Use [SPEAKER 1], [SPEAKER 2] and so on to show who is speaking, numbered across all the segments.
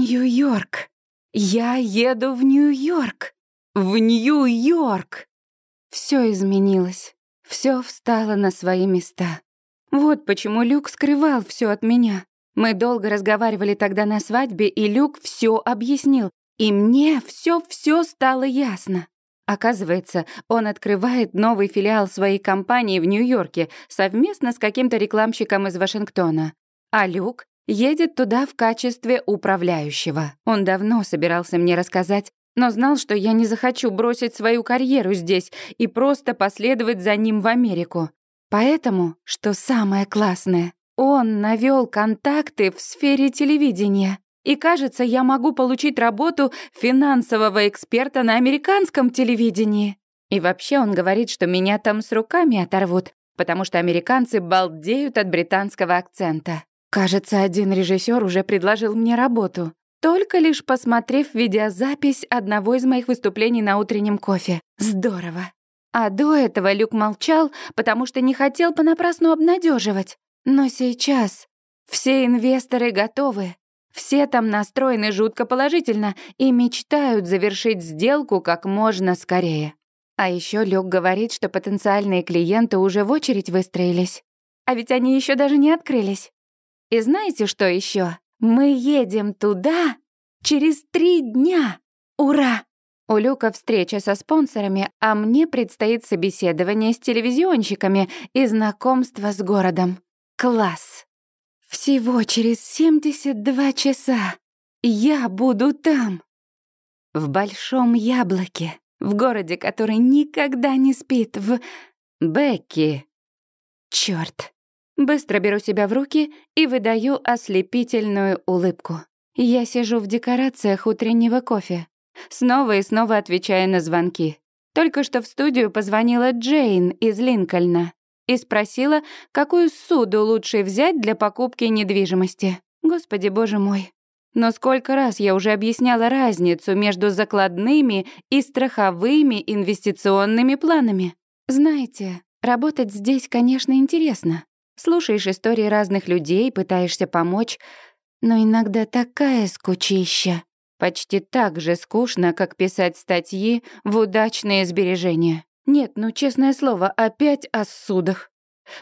[SPEAKER 1] Нью-Йорк. Я еду в Нью-Йорк. В Нью-Йорк. Все изменилось. Все встало на свои места. Вот почему Люк скрывал все от меня. Мы долго разговаривали тогда на свадьбе, и Люк все объяснил. И мне все-все стало ясно. Оказывается, он открывает новый филиал своей компании в Нью-Йорке совместно с каким-то рекламщиком из Вашингтона. А Люк едет туда в качестве управляющего. Он давно собирался мне рассказать, но знал, что я не захочу бросить свою карьеру здесь и просто последовать за ним в Америку. Поэтому, что самое классное, он навёл контакты в сфере телевидения. И кажется, я могу получить работу финансового эксперта на американском телевидении. И вообще он говорит, что меня там с руками оторвут, потому что американцы балдеют от британского акцента. Кажется, один режиссер уже предложил мне работу, только лишь посмотрев видеозапись одного из моих выступлений на утреннем кофе. Здорово. А до этого Люк молчал, потому что не хотел понапрасну обнадеживать. Но сейчас все инвесторы готовы. Все там настроены жутко положительно и мечтают завершить сделку как можно скорее. А еще Люк говорит, что потенциальные клиенты уже в очередь выстроились. А ведь они еще даже не открылись. И знаете, что еще? Мы едем туда через три дня. Ура! У Люка встреча со спонсорами, а мне предстоит собеседование с телевизионщиками и знакомство с городом. Класс! Всего через 72 часа я буду там. В Большом Яблоке, в городе, который никогда не спит, в Бекки. Чёрт. Быстро беру себя в руки и выдаю ослепительную улыбку. Я сижу в декорациях утреннего кофе, снова и снова отвечая на звонки. Только что в студию позвонила Джейн из Линкольна и спросила, какую суду лучше взять для покупки недвижимости. Господи боже мой. Но сколько раз я уже объясняла разницу между закладными и страховыми инвестиционными планами. Знаете, работать здесь, конечно, интересно слушаешь истории разных людей, пытаешься помочь, но иногда такая скучища. Почти так же скучно, как писать статьи в удачные сбережения. Нет, ну, честное слово, опять о судах.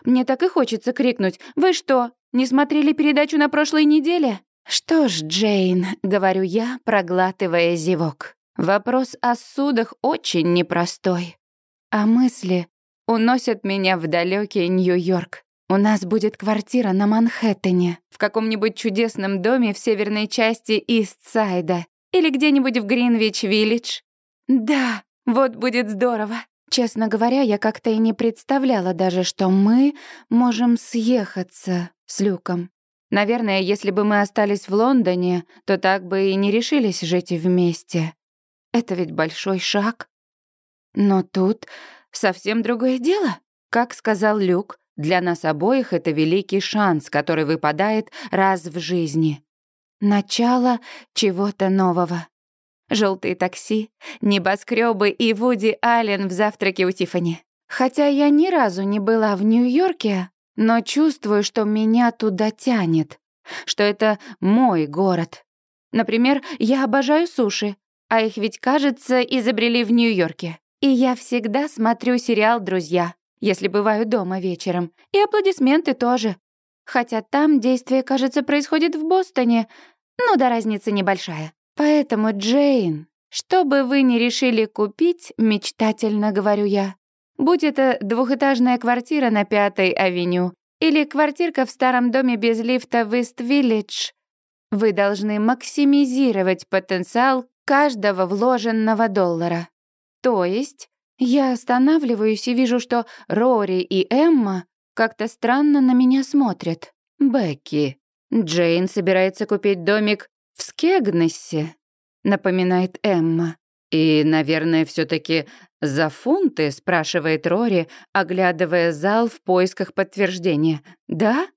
[SPEAKER 1] Мне так и хочется крикнуть «Вы что, не смотрели передачу на прошлой неделе?» «Что ж, Джейн», — говорю я, проглатывая зевок. Вопрос о судах очень непростой. А мысли уносят меня в далекий Нью-Йорк. У нас будет квартира на Манхэттене, в каком-нибудь чудесном доме в северной части Ист-Сайда или где-нибудь в Гринвич-Виллидж. Да, вот будет здорово. Честно говоря, я как-то и не представляла даже, что мы можем съехаться с Люком. Наверное, если бы мы остались в Лондоне, то так бы и не решились жить вместе. Это ведь большой шаг. Но тут совсем другое дело. Как сказал Люк, для нас обоих это великий шанс, который выпадает раз в жизни. Начало чего-то нового. Желтые такси, небоскребы и Вуди Аллен в завтраке у Тифани. Хотя я ни разу не была в Нью-Йорке, но чувствую, что меня туда тянет, что это мой город. Например, я обожаю суши, а их ведь, кажется, изобрели в Нью-Йорке. И я всегда смотрю сериал «Друзья» если бываю дома вечером. И аплодисменты тоже. Хотя там действие, кажется, происходит в Бостоне. Ну да разница небольшая. Поэтому, Джейн, что бы вы ни решили купить, мечтательно говорю я, будь это двухэтажная квартира на Пятой авеню или квартирка в старом доме без лифта в Ист-Виллидж, вы должны максимизировать потенциал каждого вложенного доллара. То есть я останавливаюсь и вижу, что Рори и Эмма как-то странно на меня смотрят. «Бекки, Джейн собирается купить домик в Скегнессе», — напоминает Эмма. «И, наверное, все таки за фунты?» — спрашивает Рори, оглядывая зал в поисках подтверждения. «Да?»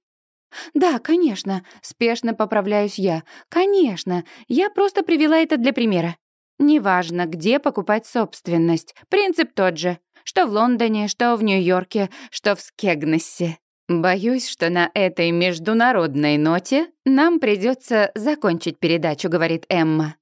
[SPEAKER 1] «Да, конечно», — спешно поправляюсь я. «Конечно, я просто привела это для примера. Неважно, где покупать собственность, принцип тот же. Что в Лондоне, что в Нью-Йорке, что в Скегнессе. Боюсь, что на этой международной ноте нам придется закончить передачу, говорит Эмма.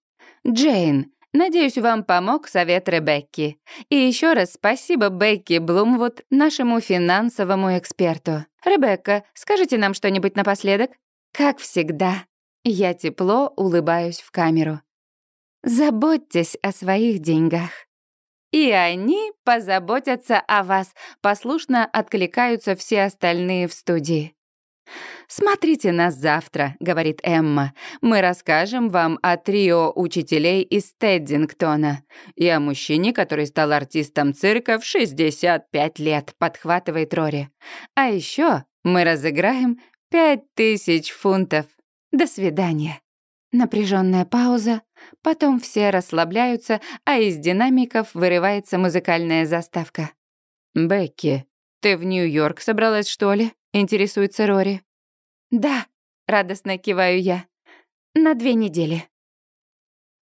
[SPEAKER 1] Джейн, надеюсь, вам помог совет Ребекки. И еще раз спасибо Бекки Блумвуд, нашему финансовому эксперту. Ребекка, скажите нам что-нибудь напоследок? Как всегда, я тепло улыбаюсь в камеру. Заботьтесь о своих деньгах. И они позаботятся о вас, послушно откликаются все остальные в студии. «Смотрите нас завтра», — говорит Эмма. «Мы расскажем вам о трио учителей из Теддингтона и о мужчине, который стал артистом цирка в 65 лет», — подхватывает Рори. «А еще мы разыграем пять тысяч фунтов. До свидания». Напряженная пауза, потом все расслабляются, а из динамиков вырывается музыкальная заставка. «Бекки, ты в Нью-Йорк собралась, что ли?» — интересуется Рори. «Да», — радостно киваю я. «На две недели».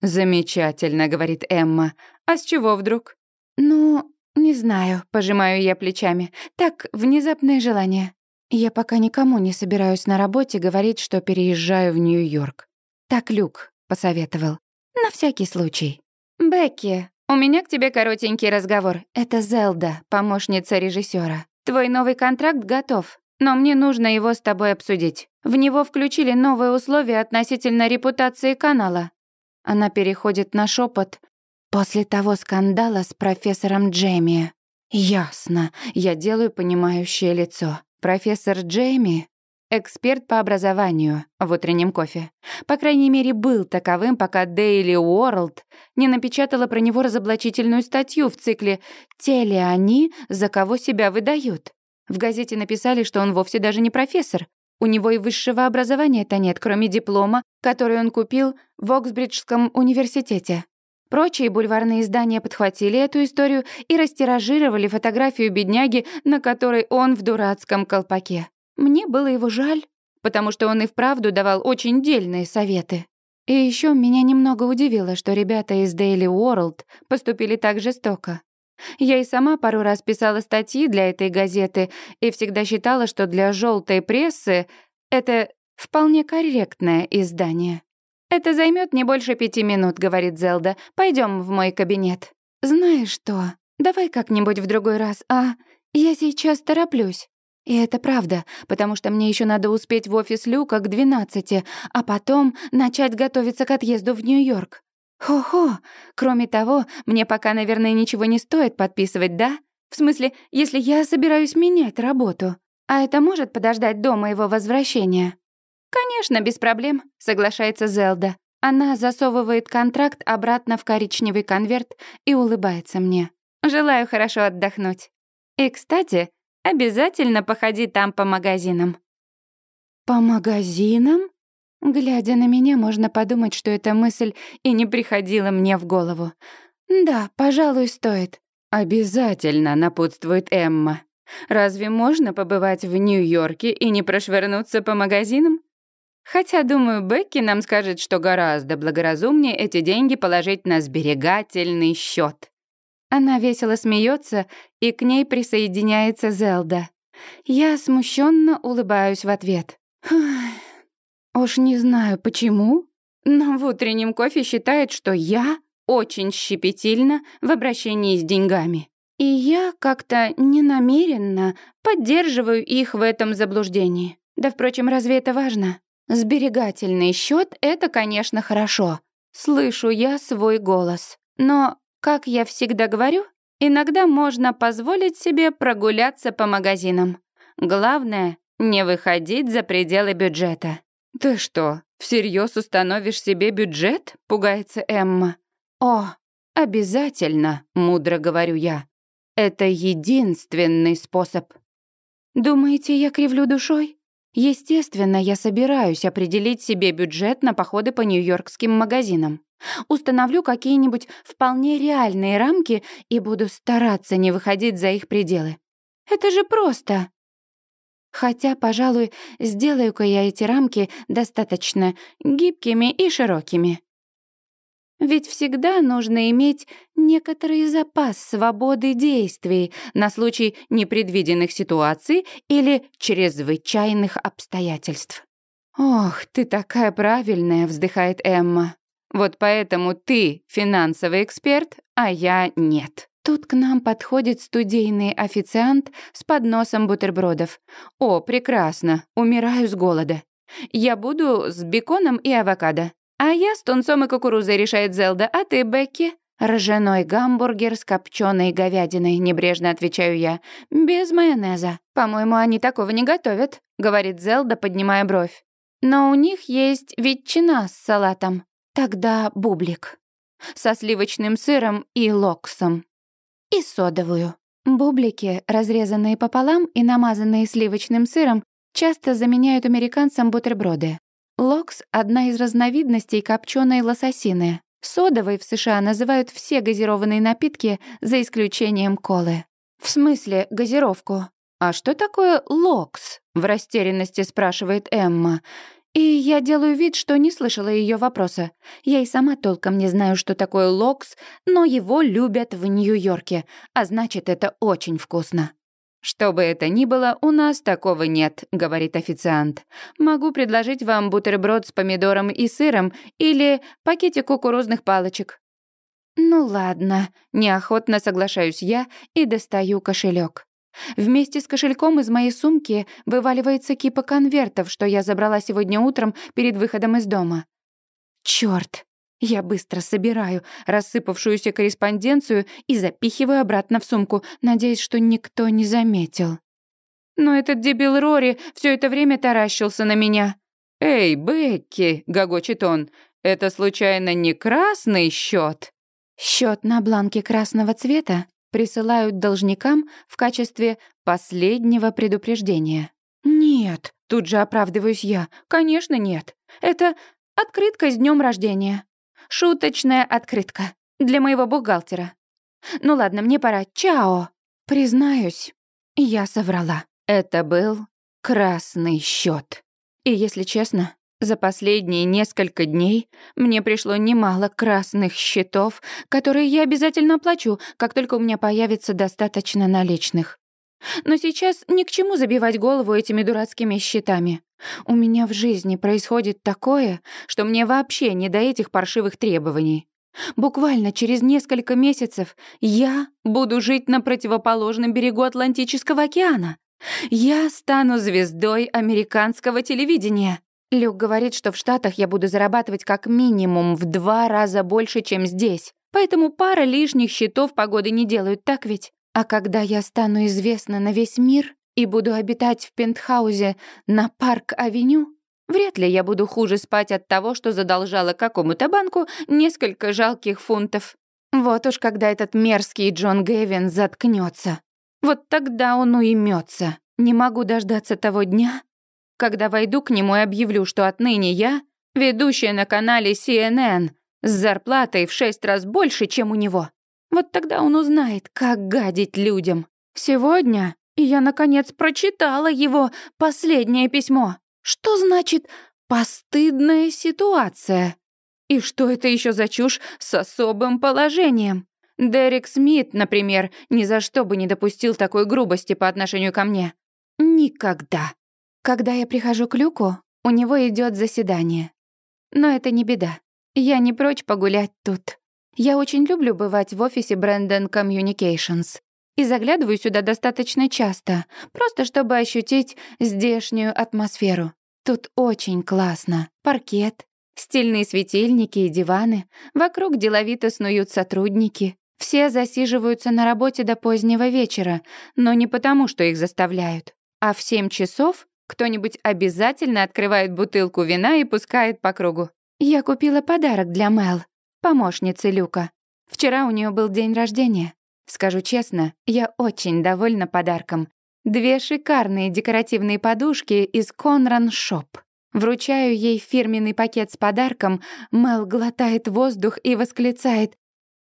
[SPEAKER 1] «Замечательно», — говорит Эмма. «А с чего вдруг?» «Ну, не знаю», — пожимаю я плечами. «Так, внезапное желание. Я пока никому не собираюсь на работе говорить, что переезжаю в Нью-Йорк. Так Люк посоветовал. На всякий случай. «Бекки, у меня к тебе коротенький разговор. Это Зелда, помощница режиссера. Твой новый контракт готов, но мне нужно его с тобой обсудить. В него включили новые условия относительно репутации канала». Она переходит на шепот. «После того скандала с профессором Джейми». «Ясно. Я делаю понимающее лицо. Профессор Джейми Эксперт по образованию в утреннем кофе. По крайней мере, был таковым, пока Daily World не напечатала про него разоблачительную статью в цикле «Те ли они, за кого себя выдают?». В газете написали, что он вовсе даже не профессор. У него и высшего образования-то нет, кроме диплома, который он купил в Оксбриджском университете. Прочие бульварные издания подхватили эту историю и растиражировали фотографию бедняги, на которой он в дурацком колпаке. Мне было его жаль, потому что он и вправду давал очень дельные советы. И еще меня немного удивило, что ребята из Daily World поступили так жестоко. Я и сама пару раз писала статьи для этой газеты и всегда считала, что для желтой прессы это вполне корректное издание. «Это займет не больше пяти минут», — говорит Зелда. Пойдем в мой кабинет». «Знаешь что, давай как-нибудь в другой раз, а? Я сейчас тороплюсь». И это правда, потому что мне еще надо успеть в офис Люка к 12, а потом начать готовиться к отъезду в Нью-Йорк. Хо-хо. Кроме того, мне пока, наверное, ничего не стоит подписывать, да? В смысле, если я собираюсь менять работу. А это может подождать до моего возвращения? Конечно, без проблем, соглашается Зелда. Она засовывает контракт обратно в коричневый конверт и улыбается мне. Желаю хорошо отдохнуть. И, кстати, Обязательно походи там по магазинам». «По магазинам?» Глядя на меня, можно подумать, что эта мысль и не приходила мне в голову. «Да, пожалуй, стоит». «Обязательно», — напутствует Эмма. «Разве можно побывать в Нью-Йорке и не прошвырнуться по магазинам? Хотя, думаю, Бекки нам скажет, что гораздо благоразумнее эти деньги положить на сберегательный счет. Она весело смеется, и к ней присоединяется Зелда. Я смущенно улыбаюсь в ответ. Уж не знаю почему, но в утреннем кофе считает, что я очень щепетильна в обращении с деньгами. И я как-то ненамеренно поддерживаю их в этом заблуждении. Да, впрочем, разве это важно? Сберегательный счет это, конечно, хорошо. Слышу я свой голос. Но как я всегда говорю, иногда можно позволить себе прогуляться по магазинам. Главное — не выходить за пределы бюджета. «Ты что, всерьез установишь себе бюджет?» — пугается Эмма. «О, обязательно», — мудро говорю я. «Это единственный способ». «Думаете, я кривлю душой?» Естественно, я собираюсь определить себе бюджет на походы по нью-йоркским магазинам. Установлю какие-нибудь вполне реальные рамки и буду стараться не выходить за их пределы. Это же просто. Хотя, пожалуй, сделаю-ка я эти рамки достаточно гибкими и широкими. Ведь всегда нужно иметь некоторый запас свободы действий на случай непредвиденных ситуаций или чрезвычайных обстоятельств. «Ох, ты такая правильная», — вздыхает Эмма. «Вот поэтому ты финансовый эксперт, а я нет». Тут к нам подходит студийный официант с подносом бутербродов. «О, прекрасно, умираю с голода. Я буду с беконом и авокадо. А я с тунцом и кукурузой, решает Зелда. А ты, Бекки?» «Ржаной гамбургер с копченой говядиной», — небрежно отвечаю я. «Без майонеза. По-моему, они такого не готовят», — говорит Зелда, поднимая бровь. «Но у них есть ветчина с салатом. Тогда бублик. Со сливочным сыром и локсом и содовую. Бублики, разрезанные пополам и намазанные сливочным сыром, часто заменяют американцам бутерброды. Локс — одна из разновидностей копченой лососины. Содовой в США называют все газированные напитки, за исключением колы. В смысле газировку? «А что такое локс?» — в растерянности спрашивает Эмма. И я делаю вид, что не слышала ее вопроса. Я и сама толком не знаю, что такое локс, но его любят в Нью-Йорке, а значит, это очень вкусно. «Что бы это ни было, у нас такого нет», — говорит официант. «Могу предложить вам бутерброд с помидором и сыром или пакетик кукурузных палочек». «Ну ладно», — неохотно соглашаюсь я и достаю кошелек. Вместе с кошельком из моей сумки вываливается кипа конвертов, что я забрала сегодня утром перед выходом из дома. Чёрт! Я быстро собираю рассыпавшуюся корреспонденцию и запихиваю обратно в сумку, надеясь, что никто не заметил. Но этот дебил Рори все это время таращился на меня. «Эй, Бекки!» — гогочет он. «Это случайно не красный счет? Счет на бланке красного цвета? Присылают должникам в качестве последнего предупреждения. «Нет», — тут же оправдываюсь я, — «конечно нет. Это открытка с днем рождения. Шуточная открытка. Для моего бухгалтера. Ну ладно, мне пора. Чао!» Признаюсь, я соврала. Это был красный счет. И если честно, за последние несколько дней мне пришло немало красных счетов, которые я обязательно оплачу, как только у меня появится достаточно наличных. Но сейчас ни к чему забивать голову этими дурацкими счетами. У меня в жизни происходит такое, что мне вообще не до этих паршивых требований. Буквально через несколько месяцев я буду жить на противоположном берегу Атлантического океана. Я стану звездой американского телевидения. Люк говорит, что в Штатах я буду зарабатывать как минимум в два раза больше, чем здесь. Поэтому пара лишних счетов погоды не делают, так ведь? А когда я стану известна на весь мир и буду обитать в пентхаузе на Парк-авеню, вряд ли я буду хуже спать от того, что задолжала какому-то банку несколько жалких фунтов. Вот уж когда этот мерзкий Джон Гэвин заткнется, Вот тогда он уймется. Не могу дождаться того дня, когда войду к нему и объявлю, что отныне я ведущая на канале CNN с зарплатой в шесть раз больше, чем у него. Вот тогда он узнает, как гадить людям. Сегодня я, наконец, прочитала его последнее письмо. Что значит «постыдная ситуация»? И что это еще за чушь с особым положением? Дерек Смит, например, ни за что бы не допустил такой грубости по отношению ко мне. Никогда. Когда я прихожу к Люку, у него идет заседание. Но это не беда. Я не прочь погулять тут. Я очень люблю бывать в офисе Brandon Communications. И заглядываю сюда достаточно часто, просто чтобы ощутить здешнюю атмосферу. Тут очень классно. Паркет, стильные светильники и диваны. Вокруг деловито снуют сотрудники. Все засиживаются на работе до позднего вечера, но не потому, что их заставляют. А в семь часов кто-нибудь обязательно открывает бутылку вина и пускает по кругу. Я купила подарок для Мел, помощницы Люка. Вчера у нее был день рождения. Скажу честно, я очень довольна подарком. Две шикарные декоративные подушки из Конран Шоп. Вручаю ей фирменный пакет с подарком, Мел глотает воздух и восклицает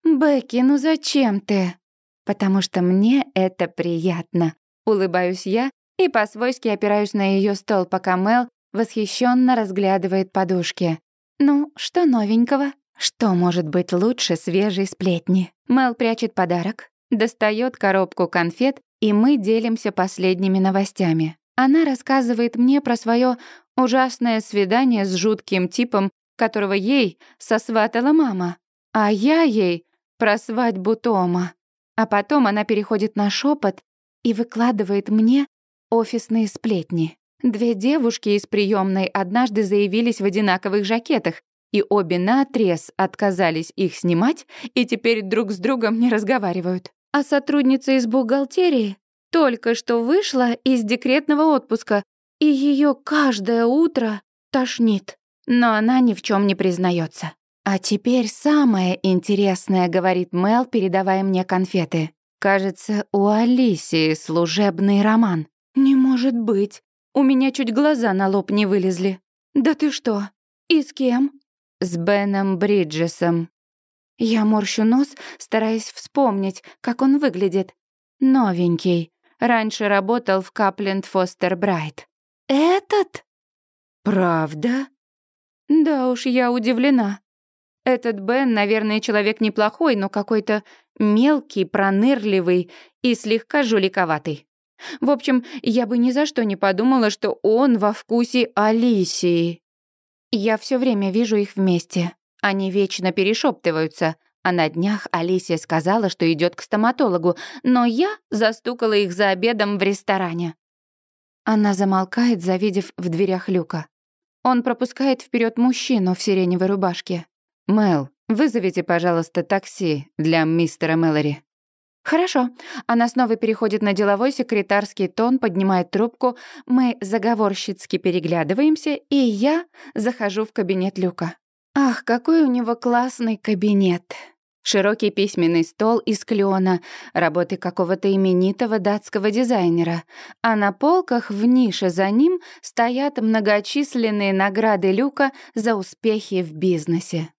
[SPEAKER 1] «Бекки, ну зачем ты?» «Потому что мне это приятно», — улыбаюсь я и по-свойски опираюсь на ее стол, пока Мел восхищенно разглядывает подушки. «Ну, что новенького? Что может быть лучше свежей сплетни? Мел прячет подарок, достает коробку конфет, и мы делимся последними новостями. Она рассказывает мне про свое ужасное свидание с жутким типом, которого ей сосватала мама, а я ей про свадьбу Тома. А потом она переходит на шепот и выкладывает мне офисные сплетни. Две девушки из приемной однажды заявились в одинаковых жакетах, и обе наотрез отказались их снимать и теперь друг с другом не разговаривают. А сотрудница из бухгалтерии только что вышла из декретного отпуска, и ее каждое утро тошнит. Но она ни в чем не признается. А теперь самое интересное, говорит Мел, передавая мне конфеты. Кажется, у Алисии служебный роман. Не может быть. У меня чуть глаза на лоб не вылезли. Да ты что? И с кем? С Беном Бриджесом. Я морщу нос, стараясь вспомнить, как он выглядит. Новенький. Раньше работал в Капленд Фостер Брайт. Этот? Правда? Да уж, я удивлена. Этот Бен, наверное, человек неплохой, но какой-то мелкий, пронырливый и слегка жуликоватый. В общем, я бы ни за что не подумала, что он во вкусе Алисии. Я все время вижу их вместе. Они вечно перешептываются, а на днях Алисия сказала, что идет к стоматологу, но я застукала их за обедом в ресторане. Она замолкает, завидев в дверях люка. Он пропускает вперед мужчину в сиреневой рубашке. «Мэл, вызовите, пожалуйста, такси для мистера Мэлори». «Хорошо». Она снова переходит на деловой секретарский тон, поднимает трубку. Мы заговорщицки переглядываемся, и я захожу в кабинет Люка. Ах, какой у него классный кабинет. Широкий письменный стол из клёна, работы какого-то именитого датского дизайнера, а на полках в нише за ним стоят многочисленные награды Люка за успехи в бизнесе.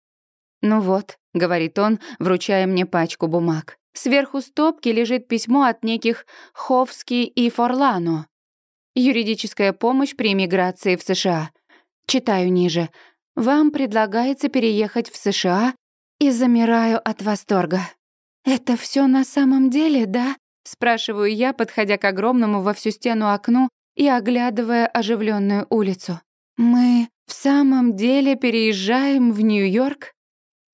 [SPEAKER 1] «Ну вот», — говорит он, вручая мне пачку бумаг. Сверху стопки лежит письмо от неких Ховски и Форлано. Юридическая помощь при эмиграции в США. Читаю ниже. Вам предлагается переехать в США и замираю от восторга. Это все на самом деле, да? Спрашиваю я, подходя к огромному во всю стену окну и оглядывая оживленную улицу. Мы в самом деле переезжаем в Нью-Йорк?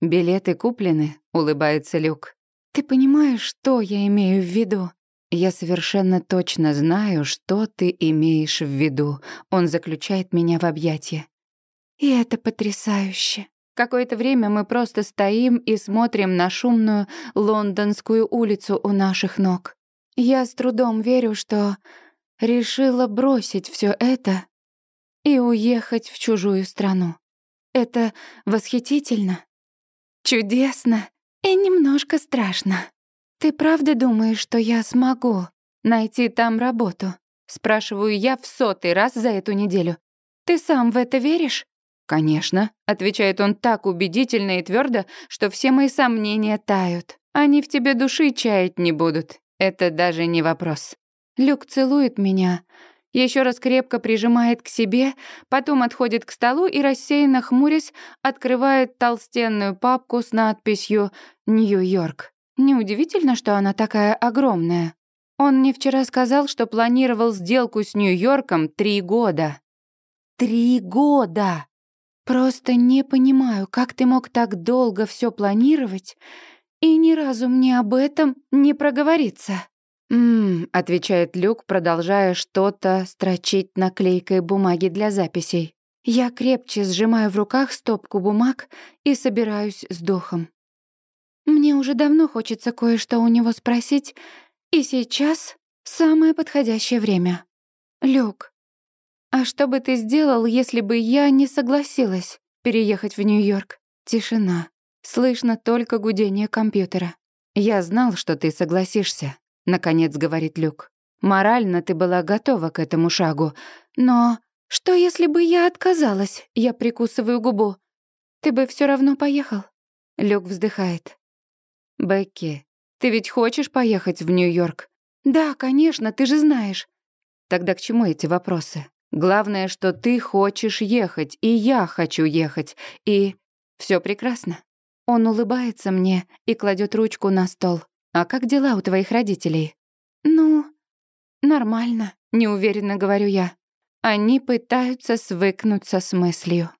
[SPEAKER 1] Билеты куплены, улыбается Люк. Ты понимаешь, что я имею в виду? Я совершенно точно знаю, что ты имеешь в виду. Он заключает меня в объятия. И это потрясающе. Какое-то время мы просто стоим и смотрим на шумную лондонскую улицу у наших ног. Я с трудом верю, что решила бросить все это и уехать в чужую страну. Это восхитительно, чудесно и немножко страшно. Ты правда думаешь, что я смогу найти там работу? Спрашиваю я в сотый раз за эту неделю. Ты сам в это веришь? Конечно, отвечает он так убедительно и твердо, что все мои сомнения тают. Они в тебе души чаять не будут. Это даже не вопрос. Люк целует меня, еще раз крепко прижимает к себе, потом отходит к столу и, рассеянно хмурясь, открывает толстенную папку с надписью «Нью-Йорк». Неудивительно, что она такая огромная. Он мне вчера сказал, что планировал сделку с Нью-Йорком три года. Три года! Просто не понимаю, как ты мог так долго все планировать и ни разу мне об этом не проговориться. «М-м», отвечает Люк, продолжая что-то строчить на клейкой бумаге для записей. Я крепче сжимаю в руках стопку бумаг и собираюсь с духом. Мне уже давно хочется кое-что у него спросить, и сейчас самое подходящее время. Люк, а что бы ты сделал, если бы я не согласилась переехать в Нью-Йорк? Тишина. Слышно только гудение компьютера. Я знал, что ты согласишься наконец говорит Люк. Морально ты была готова к этому шагу, но что если бы я отказалась? Я прикусываю губу. Ты бы все равно поехал. Люк вздыхает. Бекки, ты ведь хочешь поехать в Нью-Йорк? Да, конечно, ты же знаешь. Тогда к чему эти вопросы? Главное, что ты хочешь ехать, и я хочу ехать, и все прекрасно. Он улыбается мне и кладет ручку на стол. «А как дела у твоих родителей?» «Ну, нормально», — неуверенно говорю я. Они пытаются свыкнуться с мыслью.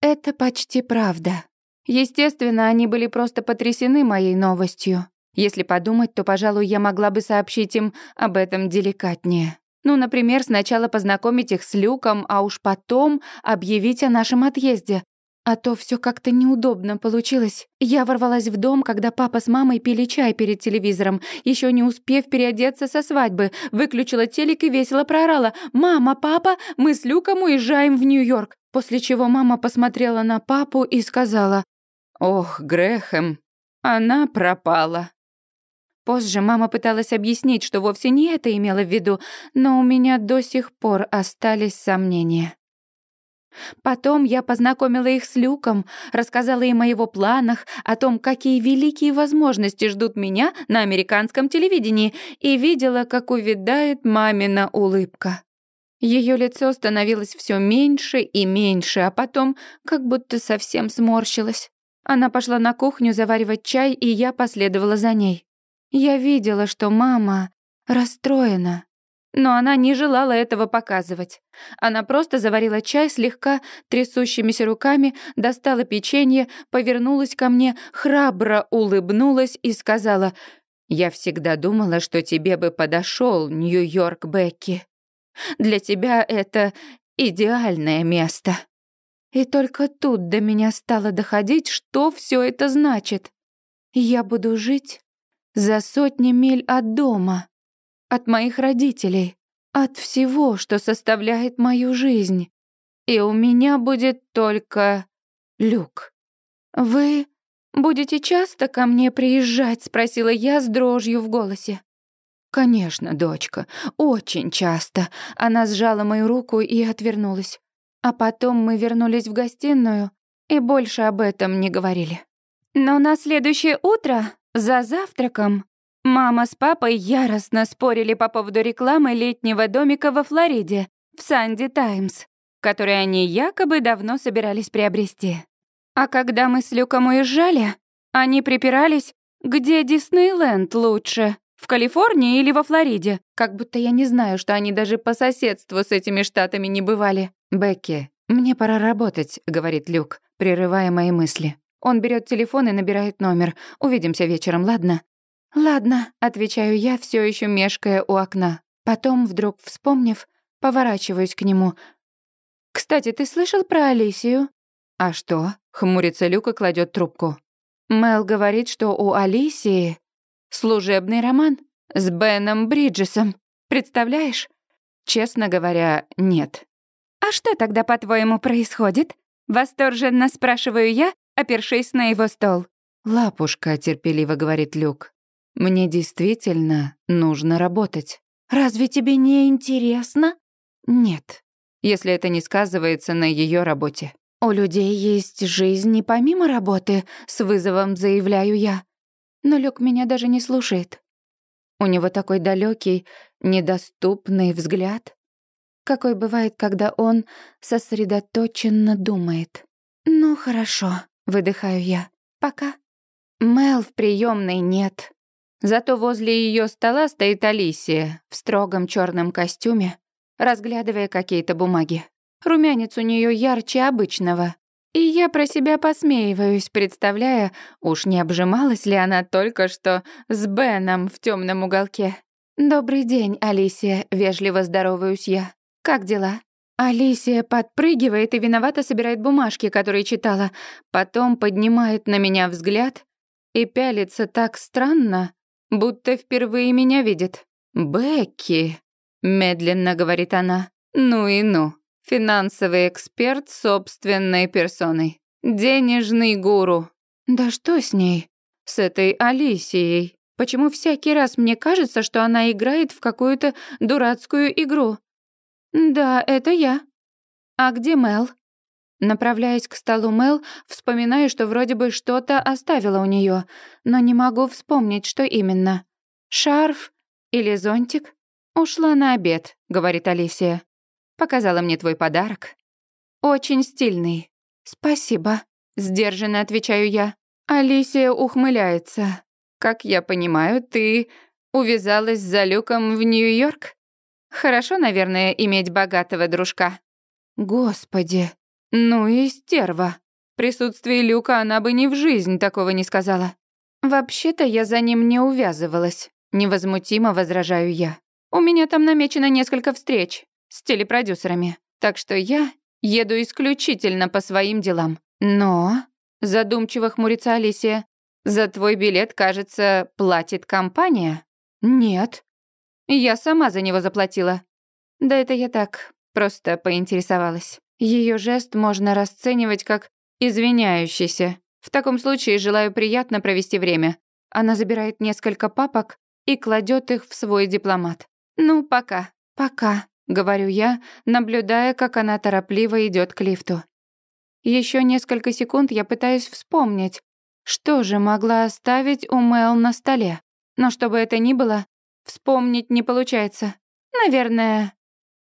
[SPEAKER 1] Это почти правда. Естественно, они были просто потрясены моей новостью. Если подумать, то, пожалуй, я могла бы сообщить им об этом деликатнее. Ну, например, сначала познакомить их с Люком, а уж потом объявить о нашем отъезде. А то все как-то неудобно получилось. Я ворвалась в дом, когда папа с мамой пили чай перед телевизором, еще не успев переодеться со свадьбы. Выключила телек и весело проорала «Мама, папа, мы с Люком уезжаем в Нью-Йорк». После чего мама посмотрела на папу и сказала «Ох, Грэхэм, она пропала». Позже мама пыталась объяснить, что вовсе не это имела в виду, но у меня до сих пор остались сомнения. Потом я познакомила их с Люком, рассказала им о его планах, о том, какие великие возможности ждут меня на американском телевидении, и видела, как увядает мамина улыбка. Ее лицо становилось все меньше и меньше, а потом как будто совсем сморщилось. Она пошла на кухню заваривать чай, и я последовала за ней. Я видела, что мама расстроена, но она не желала этого показывать. Она просто заварила чай слегка трясущимися руками, достала печенье, повернулась ко мне, храбро улыбнулась и сказала, «Я всегда думала, что тебе бы подошел Нью-Йорк, Бекки. Для тебя это идеальное место». И только тут до меня стало доходить, что все это значит. Я буду жить за сотни миль от дома, от моих родителей, от всего, что составляет мою жизнь. И у меня будет только Люк. Вы будете часто ко мне приезжать, спросила я с дрожью в голосе. Конечно, дочка, очень часто. Она сжала мою руку и отвернулась. А потом мы вернулись в гостиную и больше об этом не говорили. Но на следующее утро за завтраком мама с папой яростно спорили по поводу рекламы летнего домика во Флориде в Санди Таймс, который они якобы давно собирались приобрести. А когда мы с Люком уезжали, они припирались, где Диснейленд лучше, в Калифорнии или во Флориде, как будто я не знаю, что они даже по соседству с этими штатами не бывали. «Бекки, мне пора работать», — говорит Люк, прерывая мои мысли. Он берет телефон и набирает номер. Увидимся вечером, ладно? Ладно, отвечаю я, все еще мешкая у окна. Потом, вдруг вспомнив, поворачиваюсь к нему. Кстати, ты слышал про Алисию? А что? Хмурится Люк и кладет трубку. Мел говорит, что у Алисии служебный роман с Беном Бриджесом. Представляешь? Честно говоря, нет. А что тогда, по-твоему, происходит? Восторженно спрашиваю я, опершись на его стол. «Лапушка», — терпеливо говорит Люк, — «мне действительно нужно работать». «Разве тебе не интересно?» «Нет, если это не сказывается на ее работе». «У людей есть жизнь не помимо работы», — с вызовом заявляю я. Но Люк меня даже не слушает. У него такой далекий, недоступный взгляд, какой бывает, когда он сосредоточенно думает. «Ну, хорошо», Выдыхаю я. Пока. Мел в приемной нет. Зато возле ее стола стоит Алисия в строгом черном костюме, разглядывая какие-то бумаги. Румянец у нее ярче обычного. И я про себя посмеиваюсь, представляя, уж не обжималась ли она только что с Беном в темном уголке. «Добрый день, Алисия», — вежливо здороваюсь я. «Как дела?» Алисия подпрыгивает и виновато собирает бумажки, которые читала, потом поднимает на меня взгляд и пялится так странно, будто впервые меня видит. «Бекки», — медленно говорит она, — «ну и ну, финансовый эксперт собственной персоной, денежный гуру». «Да что с ней? С этой Алисией? Почему всякий раз мне кажется, что она играет в какую-то дурацкую игру?» «Да, это я. А где Мел?» Направляясь к столу Мел, вспоминаю, что вроде бы что-то оставила у нее, но не могу вспомнить, что именно. «Шарф или зонтик?» «Ушла на обед», — говорит Алисия. «Показала мне твой подарок». «Очень стильный». «Спасибо», — сдержанно отвечаю я. Алисия ухмыляется. Как я понимаю, ты увязалась за Люком в Нью-Йорк? Хорошо, наверное, иметь богатого дружка. Господи, ну и стерва. В присутствии Люка она бы ни в жизнь такого не сказала. Вообще-то я за ним не увязывалась. Невозмутимо возражаю я. У меня там намечено несколько встреч с телепродюсерами, так что я еду исключительно по своим делам. Но, задумчиво хмурится Алисия, за твой билет, кажется, платит компания? Нет. Я сама за него заплатила. Да это я так, просто поинтересовалась. Ее жест можно расценивать как извиняющийся. В таком случае желаю приятно провести время. Она забирает несколько папок и кладет их в свой дипломат. «Ну, пока, пока», — говорю я, наблюдая, как она торопливо идет к лифту. Еще несколько секунд я пытаюсь вспомнить, что же могла оставить у Мэл на столе. Но чтобы это ни было, вспомнить не получается. Наверное,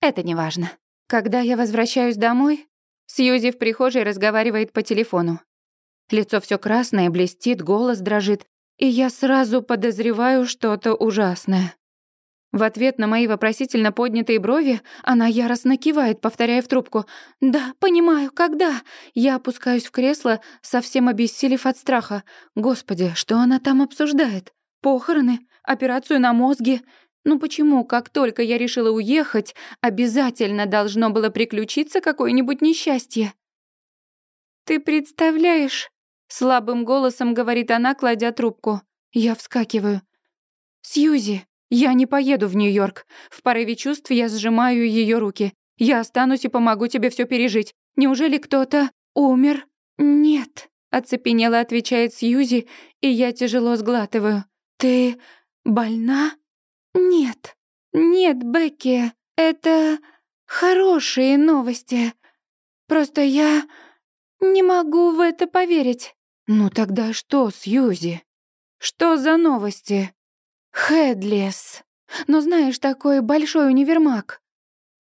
[SPEAKER 1] это не важно. Когда я возвращаюсь домой, Сьюзи в прихожей разговаривает по телефону. Лицо все красное, блестит, голос дрожит, и я сразу подозреваю что-то ужасное. В ответ на мои вопросительно поднятые брови она яростно кивает, повторяя в трубку «Да, понимаю, когда?» Я опускаюсь в кресло, совсем обессилев от страха. Господи, что она там обсуждает? Похороны? Операцию на мозге? Ну почему, как только я решила уехать, обязательно должно было приключиться какое-нибудь несчастье? «Ты представляешь?» — слабым голосом говорит она, кладя трубку. Я вскакиваю. «Сьюзи, я не поеду в Нью-Йорк. В порыве чувств я сжимаю ее руки. Я останусь и помогу тебе все пережить. Неужели кто-то умер?» «Нет», — оцепенело отвечает Сьюзи, и я тяжело сглатываю. «Ты больна?» «Нет, нет, Бекки, это хорошие новости. Просто я не могу в это поверить». «Ну тогда что, Сьюзи? Что за новости?» «Хэдлес. Но знаешь, такой большой универмаг.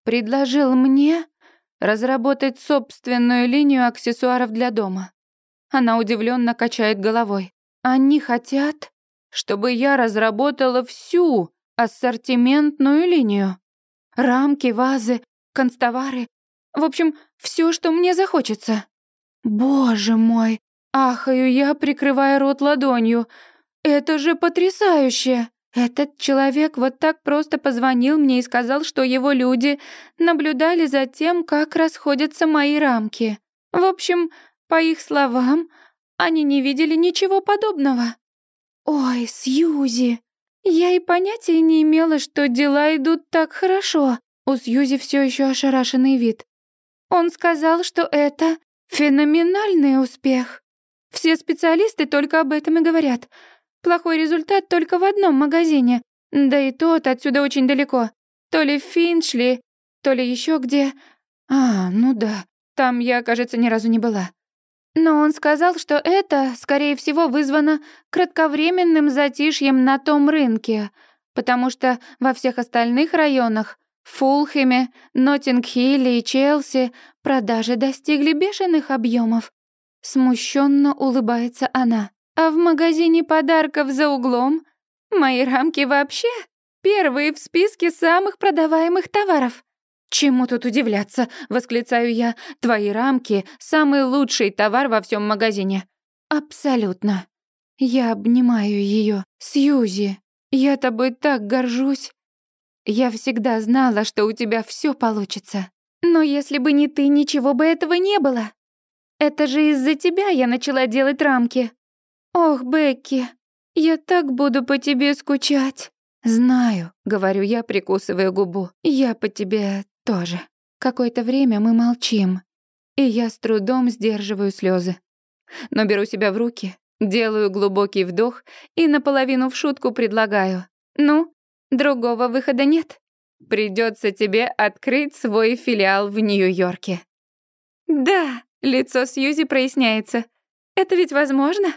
[SPEAKER 1] Предложил мне разработать собственную линию аксессуаров для дома. Она удивленно качает головой. Они хотят, чтобы я разработала всю ассортиментную линию. Рамки, вазы, констовары. В общем, все, что мне захочется. Боже мой, ахаю я, прикрывая рот ладонью. Это же потрясающе! Этот человек вот так просто позвонил мне и сказал, что его люди наблюдали за тем, как расходятся мои рамки. В общем, по их словам, они не видели ничего подобного. Ой, Сьюзи, я и понятия не имела, что дела идут так хорошо. У Сьюзи все еще ошарашенный вид. Он сказал, что это феноменальный успех. Все специалисты только об этом и говорят. Плохой результат только в одном магазине, да и тот отсюда очень далеко. То ли в Финчли, то ли еще где. А, ну да, там я, кажется, ни разу не была. Но он сказал, что это, скорее всего, вызвано кратковременным затишьем на том рынке, потому что во всех остальных районах Фулхэме, Ноттинг-Хилле и Челси продажи достигли бешеных объемов. Смущенно улыбается она. А в магазине подарков за углом мои рамки вообще первые в списке самых продаваемых товаров. «Чему тут удивляться?» — восклицаю я. «Твои рамки — самый лучший товар во всем магазине». «Абсолютно». Я обнимаю ее. «Сьюзи, я тобой так горжусь. Я всегда знала, что у тебя все получится. Но если бы не ты, ничего бы этого не было. Это же из-за тебя я начала делать рамки. Ох, Бекки, я так буду по тебе скучать». «Знаю», — говорю я, прикусывая губу. «Я по тебе тоже. Какое-то время мы молчим, и я с трудом сдерживаю слезы. Но беру себя в руки, делаю глубокий вдох и наполовину в шутку предлагаю. «Ну, другого выхода нет. Придется тебе открыть свой филиал в Нью-Йорке». «Да», — лицо Сьюзи проясняется. «Это ведь возможно?»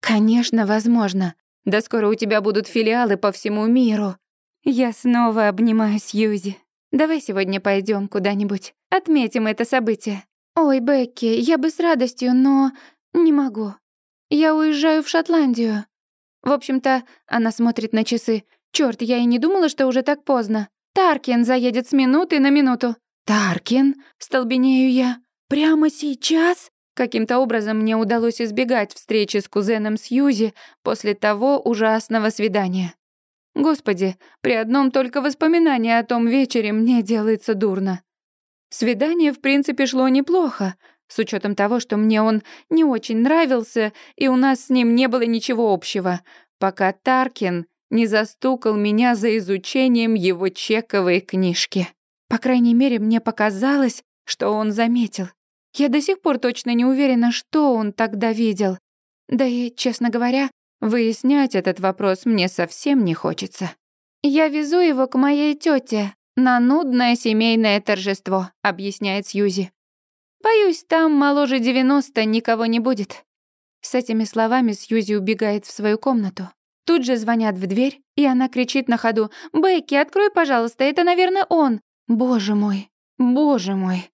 [SPEAKER 1] «Конечно, возможно. Да скоро у тебя будут филиалы по всему миру». Я снова обнимаю Сьюзи. Давай сегодня пойдем куда-нибудь, отметим это событие. Ой, Бекки, я бы с радостью, но не могу. Я уезжаю в Шотландию. В общем-то, она смотрит на часы. Чёрт, я и не думала, что уже так поздно. Таркин заедет с минуты на минуту. Таркин? Столбенею я. Прямо сейчас? Каким-то образом мне удалось избегать встречи с кузеном Сьюзи после того ужасного свидания. Господи, при одном только воспоминании о том вечере мне делается дурно. Свидание, в принципе, шло неплохо, с учетом того, что мне он не очень нравился, и у нас с ним не было ничего общего, пока Таркин не застукал меня за изучением его чековой книжки. По крайней мере, мне показалось, что он заметил. Я до сих пор точно не уверена, что он тогда видел. Да и, честно говоря, Выяснять этот вопрос мне совсем не хочется. «Я везу его к моей тете на нудное семейное торжество», — объясняет Сьюзи. «Боюсь, там моложе 90 никого не будет». С этими словами Сьюзи убегает в свою комнату. Тут же звонят в дверь, и она кричит на ходу «Бекки, открой, пожалуйста, это, наверное, он». Боже мой, боже мой.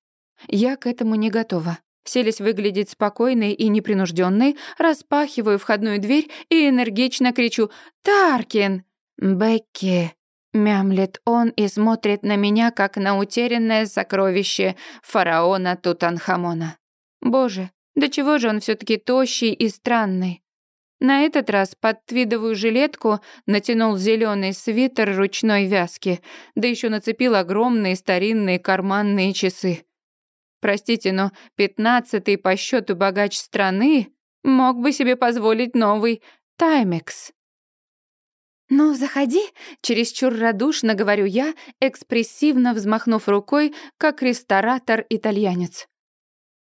[SPEAKER 1] Я к этому не готова. Селись выглядеть спокойной и непринужденной, распахиваю входную дверь и энергично кричу «Таркин!» «Бекки!» — мямлет он и смотрит на меня, как на утерянное сокровище фараона Тутанхамона. Боже, до чего же он все таки тощий и странный. На этот раз под твидовую жилетку натянул зеленый свитер ручной вязки, да еще нацепил огромные старинные карманные часы. Простите, но пятнадцатый по счету богач страны мог бы себе позволить новый Таймекс. «Ну, заходи», — чересчур радушно говорю я, экспрессивно взмахнув рукой, как ресторатор-итальянец.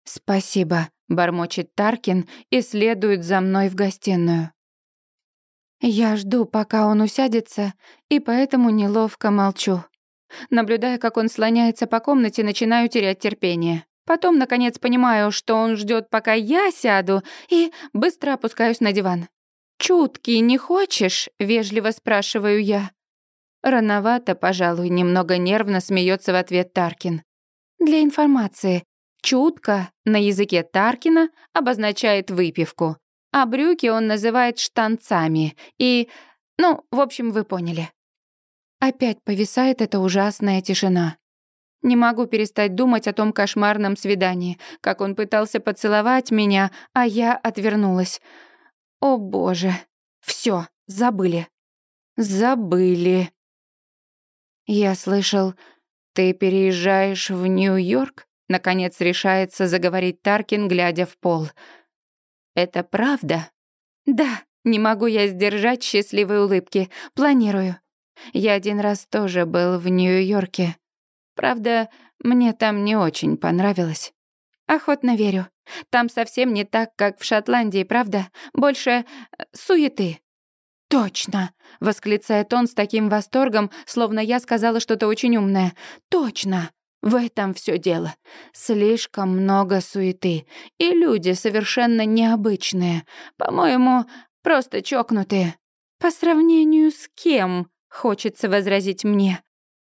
[SPEAKER 1] «Спасибо», — бормочет Таркин и следует за мной в гостиную. Я жду, пока он усядется, и поэтому неловко молчу. Наблюдая, как он слоняется по комнате, начинаю терять терпение. Потом, наконец, понимаю, что он ждет, пока я сяду, и быстро опускаюсь на диван. «Чуткий не хочешь?» — вежливо спрашиваю я. Рановато, пожалуй, немного нервно смеется в ответ Таркин. Для информации, чутко на языке Таркина обозначает выпивку, а брюки он называет штанцами и... Ну, в общем, вы поняли. Опять повисает эта ужасная тишина. Не могу перестать думать о том кошмарном свидании, как он пытался поцеловать меня, а я отвернулась. О боже. Все, забыли. Забыли. Я слышал, ты переезжаешь в Нью-Йорк? Наконец решается заговорить Таркин, глядя в пол. Это правда? Да, не могу я сдержать счастливой улыбки. Планирую. Я один раз тоже был в Нью-Йорке. Правда, мне там не очень понравилось. Охотно верю. Там совсем не так, как в Шотландии, правда? Больше э, суеты. «Точно!» — восклицает он с таким восторгом, словно я сказала что-то очень умное. «Точно! В этом все дело. Слишком много суеты. И люди совершенно необычные. По-моему, просто чокнутые. По сравнению с кем?» Хочется возразить мне.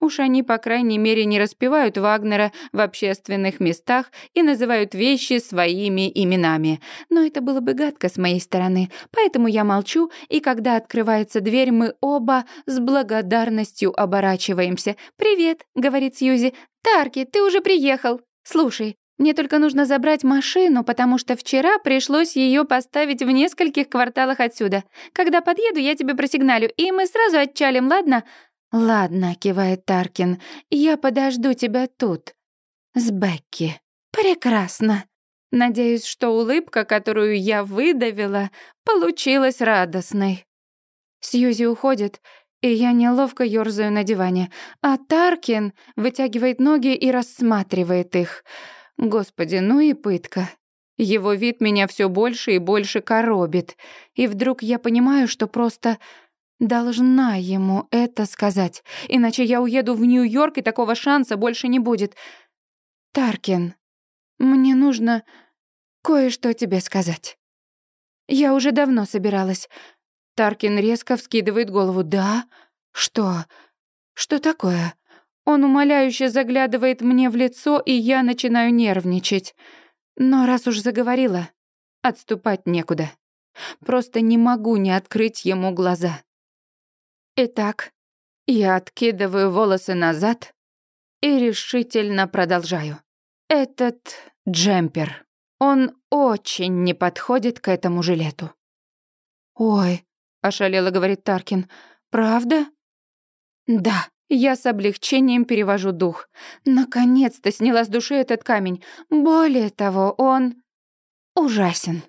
[SPEAKER 1] Уж они, по крайней мере, не распевают Вагнера в общественных местах и называют вещи своими именами. Но это было бы гадко с моей стороны, поэтому я молчу, и когда открывается дверь, мы оба с благодарностью оборачиваемся. «Привет», — говорит Сьюзи. «Тарки, ты уже приехал. Слушай, мне только нужно забрать машину, потому что вчера пришлось ее поставить в нескольких кварталах отсюда. Когда подъеду, я тебе просигналю, и мы сразу отчалим, ладно?» «Ладно», — кивает Таркин, — «я подожду тебя тут. С Бекки. Прекрасно. Надеюсь, что улыбка, которую я выдавила, получилась радостной». Сьюзи уходит, и я неловко ёрзаю на диване, а Таркин вытягивает ноги и рассматривает их — Господи, ну и пытка. Его вид меня все больше и больше коробит. И вдруг я понимаю, что просто должна ему это сказать. Иначе я уеду в Нью-Йорк, и такого шанса больше не будет. Таркин, мне нужно кое-что тебе сказать. Я уже давно собиралась. Таркин резко вскидывает голову. «Да? Что? Что такое?» Он умоляюще заглядывает мне в лицо, и я начинаю нервничать. Но раз уж заговорила, отступать некуда. Просто не могу не открыть ему глаза. Итак, я откидываю волосы назад и решительно продолжаю. Этот джемпер, он очень не подходит к этому жилету. «Ой», — ошалело говорит Таркин, — «правда?» «Да». Я с облегчением перевожу дух. Наконец-то сняла с души этот камень. Более того, он ужасен.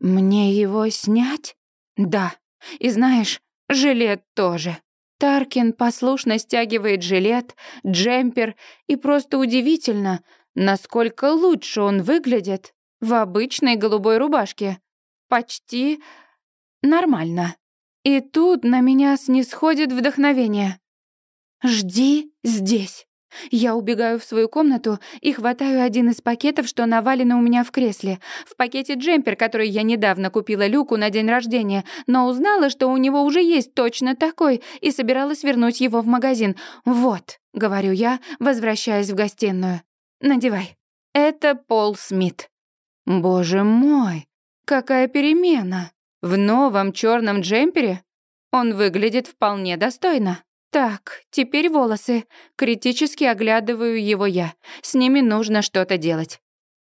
[SPEAKER 1] Мне его снять? Да. И знаешь, жилет тоже. Таркин послушно стягивает жилет, джемпер, и просто удивительно, насколько лучше он выглядит в обычной голубой рубашке. Почти нормально. И тут на меня снисходит вдохновение. «Жди здесь». Я убегаю в свою комнату и хватаю один из пакетов, что навалено у меня в кресле. В пакете джемпер, который я недавно купила Люку на день рождения, но узнала, что у него уже есть точно такой, и собиралась вернуть его в магазин. «Вот», — говорю я, возвращаясь в гостиную. «Надевай. Это Пол Смит». Боже мой, какая перемена! В новом черном джемпере он выглядит вполне достойно. Так, теперь волосы. Критически оглядываю его я. С ними нужно что-то делать.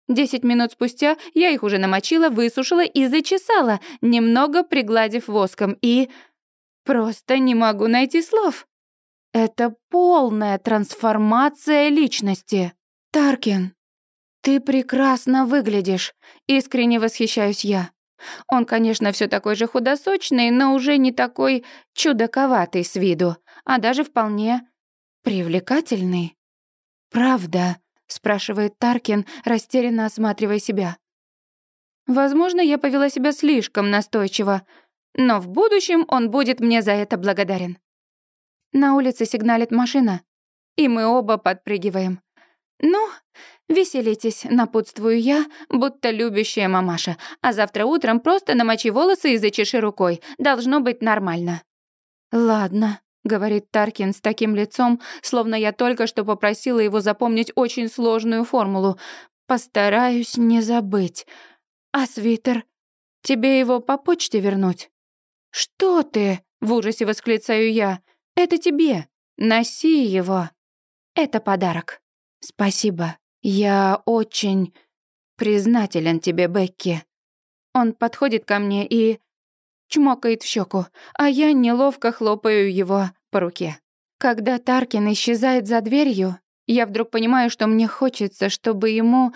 [SPEAKER 1] Десять минут спустя я их уже намочила, высушила и зачесала, немного пригладив воском, и... Просто не могу найти слов. Это полная трансформация личности. Таркин, ты прекрасно выглядишь, искренне восхищаюсь я. Он, конечно, все такой же худосочный, но уже не такой чудаковатый с виду, а даже вполне привлекательный. «Правда?» — спрашивает Таркин, растерянно осматривая себя. «Возможно, я повела себя слишком настойчиво, но в будущем он будет мне за это благодарен». На улице сигналит машина, и мы оба подпрыгиваем. «Ну, веселитесь», — напутствую я, будто любящая мамаша. «А завтра утром просто намочи волосы и зачеши рукой. Должно быть нормально». «Ладно», — говорит Таркин с таким лицом, словно я только что попросила его запомнить очень сложную формулу. «Постараюсь не забыть. А свитер? Тебе его по почте вернуть?» «Что ты?» — в ужасе восклицаю я. «Это тебе. Носи его. Это подарок». «Спасибо. Я очень признателен тебе, Бекки». Он подходит ко мне и чмокает в щеку, а я неловко хлопаю его по руке. Когда Таркин исчезает за дверью, я вдруг понимаю, что мне хочется, чтобы ему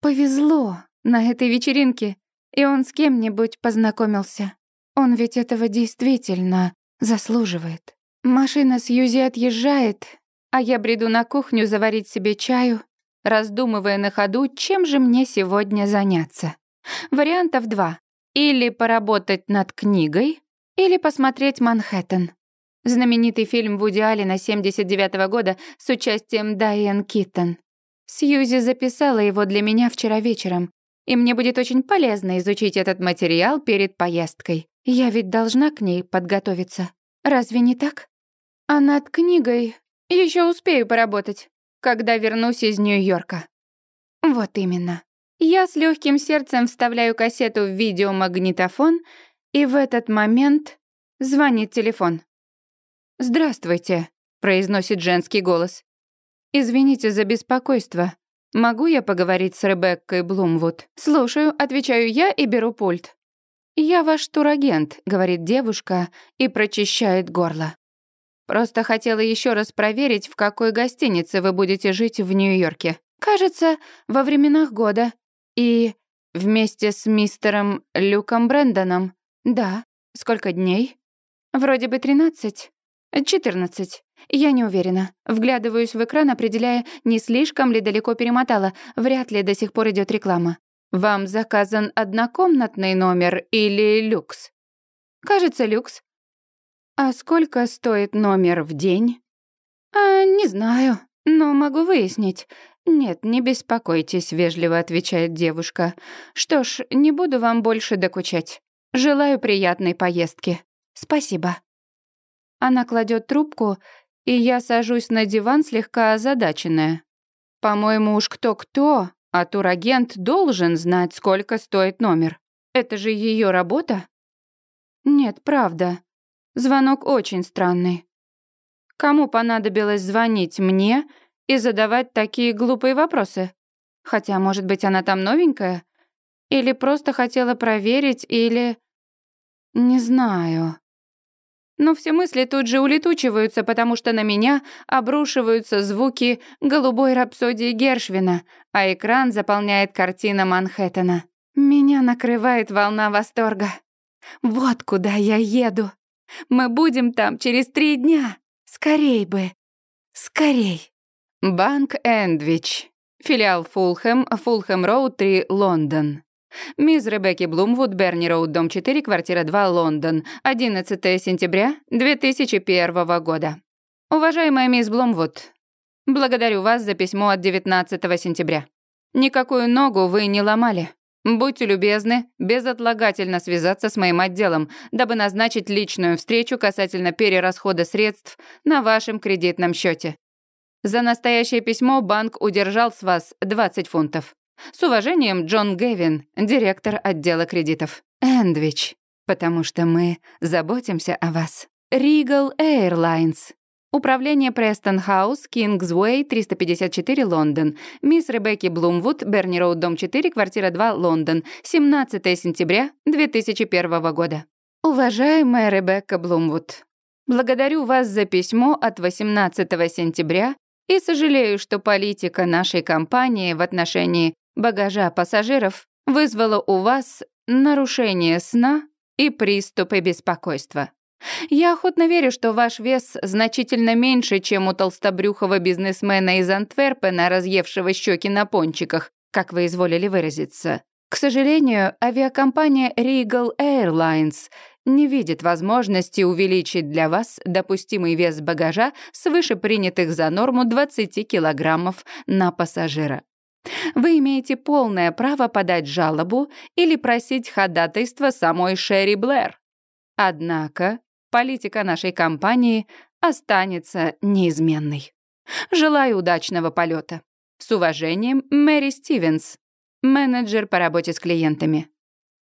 [SPEAKER 1] повезло на этой вечеринке, и он с кем-нибудь познакомился. Он ведь этого действительно заслуживает. Машина Сьюзи отъезжает, а я бреду на кухню заварить себе чаю, раздумывая на ходу, чем же мне сегодня заняться. Вариантов два. Или поработать над книгой, или посмотреть «Манхэттен». Знаменитый фильм Вуди Аллена 79 -го года с участием Дайан Киттон. Сьюзи записала его для меня вчера вечером, и мне будет очень полезно изучить этот материал перед поездкой. Я ведь должна к ней подготовиться. Разве не так? А над книгой еще успею поработать, когда вернусь из Нью-Йорка. Вот именно. Я с легким сердцем вставляю кассету в видеомагнитофон, и в этот момент звонит телефон. «Здравствуйте», — произносит женский голос. «Извините за беспокойство. Могу я поговорить с Ребеккой Блумвуд?» «Слушаю», — отвечаю я и беру пульт. «Я ваш турагент», — говорит девушка и прочищает горло. Просто хотела еще раз проверить, в какой гостинице вы будете жить в Нью-Йорке. Кажется, во временах года. И вместе с мистером Люком Брэндоном. Да. Сколько дней? Вроде бы тринадцать. Четырнадцать. Я не уверена. Вглядываюсь в экран, определяя, не слишком ли далеко перемотала. Вряд ли до сих пор идет реклама. Вам заказан однокомнатный номер или люкс? Кажется, люкс. «А сколько стоит номер в день?» «А, не знаю, но могу выяснить. Нет, не беспокойтесь», — вежливо отвечает девушка. «Что ж, не буду вам больше докучать. Желаю приятной поездки. Спасибо». Она кладет трубку, и я сажусь на диван слегка озадаченная. По-моему, уж кто-кто, а турагент должен знать, сколько стоит номер. Это же ее работа? Нет, правда. Звонок очень странный. Кому понадобилось звонить мне и задавать такие глупые вопросы? Хотя, может быть, она там новенькая? Или просто хотела проверить, или... Не знаю. Но все мысли тут же улетучиваются, потому что на меня обрушиваются звуки голубой рапсодии Гершвина, а экран заполняет картина Манхэттена. Меня накрывает волна восторга. Вот куда я еду. Мы будем там через три дня. Скорей бы. Скорей. Банк Эндвич. Филиал Фулхэм, Фулхэм Роуд 3, Лондон. Мисс Ребекки Блумвуд, Берни Роуд, дом 4, квартира 2, Лондон. 11 сентября 2001 года. Уважаемая мисс Блумвуд, благодарю вас за письмо от 19 сентября. Никакую ногу вы не ломали. Будьте любезны, безотлагательно связаться с моим отделом, дабы назначить личную встречу касательно перерасхода средств на вашем кредитном счете. За настоящее письмо банк удержал с вас 20 фунтов. С уважением, Джон Гэвин, директор отдела кредитов. Эндвич, потому что мы заботимся о вас. Regal Airlines. Управление Престон Хаус, Кингсуэй, 354, Лондон. Мисс Ребекки Блумвуд, Берни Роуд, дом 4, квартира 2, Лондон. 17 сентября 2001 года. Уважаемая Ребекка Блумвуд, благодарю вас за письмо от 18 сентября и сожалею, что политика нашей компании в отношении багажа пассажиров вызвало у вас нарушение сна и приступы беспокойства. Я охотно верю, что ваш вес значительно меньше, чем у толстобрюхого бизнесмена из Антверпена, разъевшего щеки на пончиках, как вы изволили выразиться. К сожалению, авиакомпания Regal Airlines не видит возможности увеличить для вас допустимый вес багажа свыше принятых за норму 20 килограммов на пассажира. Вы имеете полное право подать жалобу или просить ходатайство самой Шерри Блэр. Однако политика нашей компании останется неизменной. Желаю удачного полета. С уважением, Мэри Стивенс, менеджер по работе с клиентами.